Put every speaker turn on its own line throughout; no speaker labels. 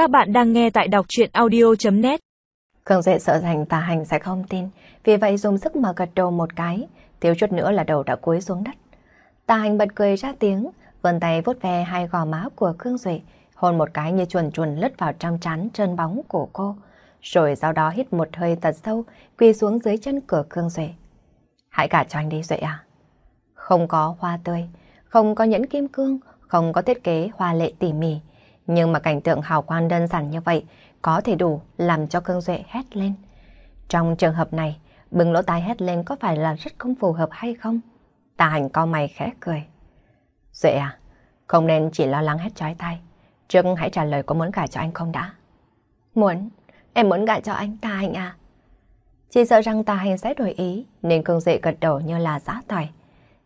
Các bạn đang nghe tại đọc chuyện audio.net
Khương Duệ sợ rằng tà hành sẽ không tin, vì vậy dùng sức mà gật đầu một cái, thiếu chút nữa là đầu đã cúi xuống đất. Tà hành bật cười ra tiếng, vươn tay vuốt ve hai gò má của Khương Duệ, hôn một cái như chuồn chuồn lướt vào trong trán trơn bóng của cô, rồi sau đó hít một hơi thật sâu, quỳ xuống dưới chân cửa Khương Duệ. Hãy cả cho anh đi Duệ à. Không có hoa tươi, không có nhẫn kim cương, không có thiết kế hoa lệ tỉ mỉ, nhưng mà cảnh tượng hào quang đơn giản như vậy có thể đủ làm cho Khương Duệ hét lên. Trong trường hợp này, bừng lỗ tai hét lên có phải là rất không phù hợp hay không? Tà hành co mày khẽ cười. Duệ à, không nên chỉ lo lắng hết trái tay. Trước hãy trả lời có muốn gả cho anh không đã. Muốn, em muốn gả cho anh Tà hành à? Chỉ sợ rằng Tà hành sẽ đổi ý nên Khương Duệ gật đầu như là giã tỏi.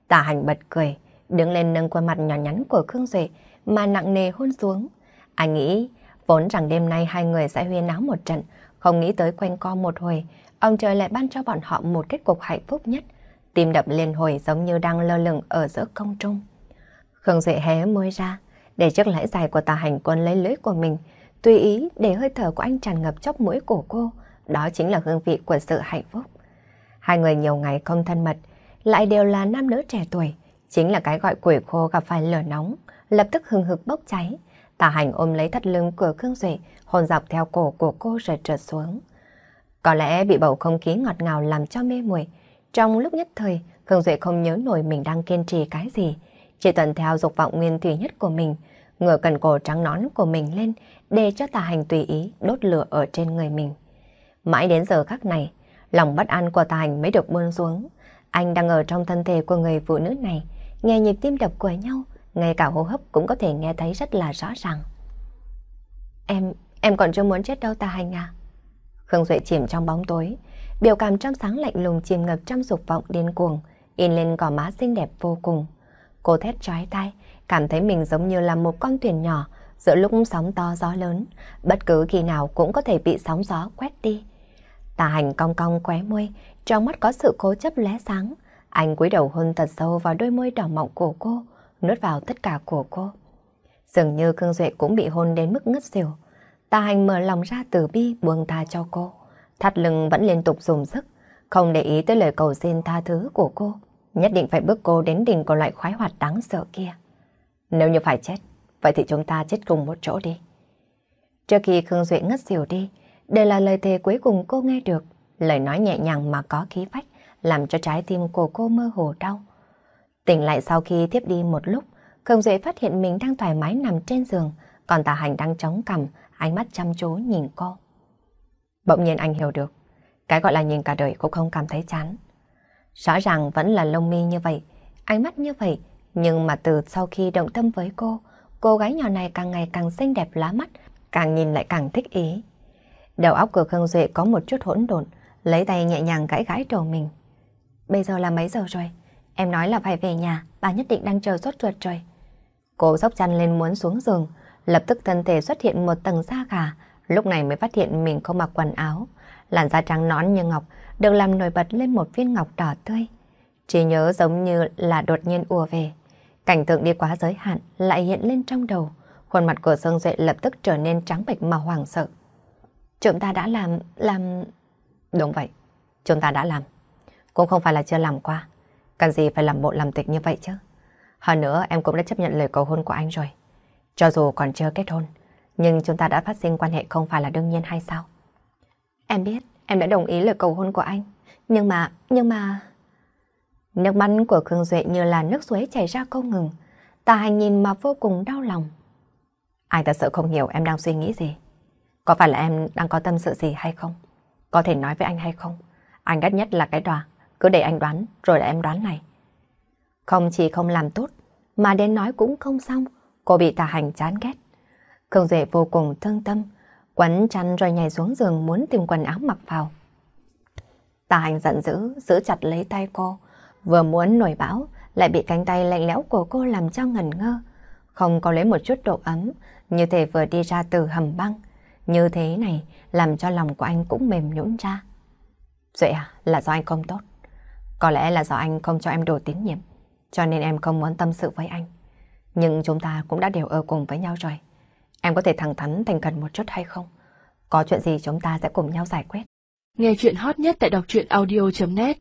Tà hành bật cười, đứng lên nâng khuôn mặt nhỏ nhắn của Khương Duệ mà nặng nề hôn xuống. Anh nghĩ vốn rằng đêm nay hai người sẽ huyên náo một trận, không nghĩ tới quanh co một hồi, ông trời lại ban cho bọn họ một kết cục hạnh phúc nhất. Tim đập liên hồi giống như đang lơ lửng ở giữa không trung. Khương Duệ hé môi ra, để chiếc lưỡi dài của tà hành quân lấy lưỡi của mình, tùy ý để hơi thở của anh tràn ngập chóc mũi của cô. Đó chính là hương vị của sự hạnh phúc. Hai người nhiều ngày không thân mật, lại đều là nam nữ trẻ tuổi, chính là cái gọi quỷ khô gặp phải lửa nóng, lập tức hừng hực bốc cháy. Tà hành ôm lấy thắt lưng của Khương Duệ, hôn dọc theo cổ của cô rồi trượt xuống. Có lẽ bị bầu không khí ngọt ngào làm cho mê muội. Trong lúc nhất thời, Khương Duệ không nhớ nổi mình đang kiên trì cái gì. Chỉ tuần theo dục vọng nguyên thủy nhất của mình, ngửa cần cổ trắng nón của mình lên để cho tà hành tùy ý đốt lửa ở trên người mình. Mãi đến giờ khắc này, lòng bất an của tà hành mới được buông xuống. Anh đang ở trong thân thể của người phụ nữ này, nghe nhịp tim đập của nhau, ngay cả hô hấp cũng có thể nghe thấy rất là rõ ràng. Em, em còn chưa muốn chết đâu ta hành à? Khương Duệ chìm trong bóng tối, biểu cảm trong sáng lạnh lùng chìm ngập trong dục vọng điên cuồng, in lên cỏ má xinh đẹp vô cùng. Cô thét trói tay, cảm thấy mình giống như là một con thuyền nhỏ giữa lúc sóng to gió lớn, bất cứ khi nào cũng có thể bị sóng gió quét đi. Tà hành cong cong khóe môi, trong mắt có sự cố chấp lé sáng. Anh cúi đầu hôn thật sâu vào đôi môi đỏ mọng của cô, nuốt vào tất cả của cô. Dường như Khương Duệ cũng bị hôn đến mức ngất xỉu. Tà hành mở lòng ra từ bi buông tha cho cô. Thắt lưng vẫn liên tục dùng sức, không để ý tới lời cầu xin tha thứ của cô. Nhất định phải bước cô đến đỉnh của loại khoái hoạt đáng sợ kia. Nếu như phải chết, vậy thì chúng ta chết cùng một chỗ đi. Trước khi Khương Duệ ngất xỉu đi, đây là lời thề cuối cùng cô nghe được. Lời nói nhẹ nhàng mà có khí phách, làm cho trái tim của cô mơ hồ đau. Tỉnh lại sau khi tiếp đi một lúc, Khương Duệ phát hiện mình đang thoải mái nằm trên giường, còn tà hành đang chống cằm, ánh mắt chăm chú nhìn cô. Bỗng nhiên anh hiểu được, cái gọi là nhìn cả đời cũng không cảm thấy chán. Rõ ràng vẫn là lông mi như vậy, ánh mắt như vậy, nhưng mà từ sau khi động tâm với cô, cô gái nhỏ này càng ngày càng xinh đẹp lá mắt, càng nhìn lại càng thích ý. Đầu óc của Khương Duệ có một chút hỗn độn, lấy tay nhẹ nhàng gãi gãi đầu mình. Bây giờ là mấy giờ rồi? Em nói là phải về nhà, bà nhất định đang chờ sốt ruột rồi. Cô dốc chăn lên muốn xuống giường, lập tức thân thể xuất hiện một tầng da gà, lúc này mới phát hiện mình không mặc quần áo. Làn da trắng nõn như ngọc, được làm nổi bật lên một viên ngọc đỏ tươi. Chỉ nhớ giống như là đột nhiên ùa về. Cảnh tượng đi quá giới hạn lại hiện lên trong đầu. Khuôn mặt của Dương Duệ lập tức trở nên trắng bệch mà hoảng sợ. Chúng ta đã làm... làm... Đúng vậy, chúng ta đã làm. Cũng không phải là chưa làm qua. Cần gì phải làm bộ làm tịch như vậy chứ? Hơn nữa em cũng đã chấp nhận lời cầu hôn của anh rồi. Cho dù còn chưa kết hôn, nhưng chúng ta đã phát sinh quan hệ không phải là đương nhiên hay sao? Em biết, em đã đồng ý lời cầu hôn của anh. Nhưng mà, nhưng mà... Nước mắt của Khương Duệ như là nước suối chảy ra không ngừng. Tà hành nhìn mà vô cùng đau lòng. Anh thật sự không hiểu em đang suy nghĩ gì. Có phải là em đang có tâm sự gì hay không? Có thể nói với anh hay không? Anh ghét nhất là cái đòa. Cứ để anh đoán, rồi là em đoán này. Không chỉ không làm tốt, mà đến nói cũng không xong. Cô bị tà hành chán ghét. Khương Duệ vô cùng thương tâm, quấn chăn rồi nhảy xuống giường muốn tìm quần áo mặc vào. Tà hành giận dữ, giữ chặt lấy tay cô, vừa muốn nổi bão, lại bị cánh tay lạnh lẽo của cô làm cho ngẩn ngơ. Không có lấy một chút độ ấm, như thể vừa đi ra từ hầm băng. Như thế này, làm cho lòng của anh cũng mềm nhũn ra. Duệ à, là do anh không tốt. Có lẽ là do anh không cho em đủ tín nhiệm, cho nên em không muốn tâm sự với anh. Nhưng chúng ta cũng đã đều ở cùng với nhau rồi. Em có thể thẳng thắn thành cần một chút hay không? Có chuyện gì chúng ta sẽ cùng nhau giải quyết.
Nghe chuyện hot nhất tại đọc truyện audio.net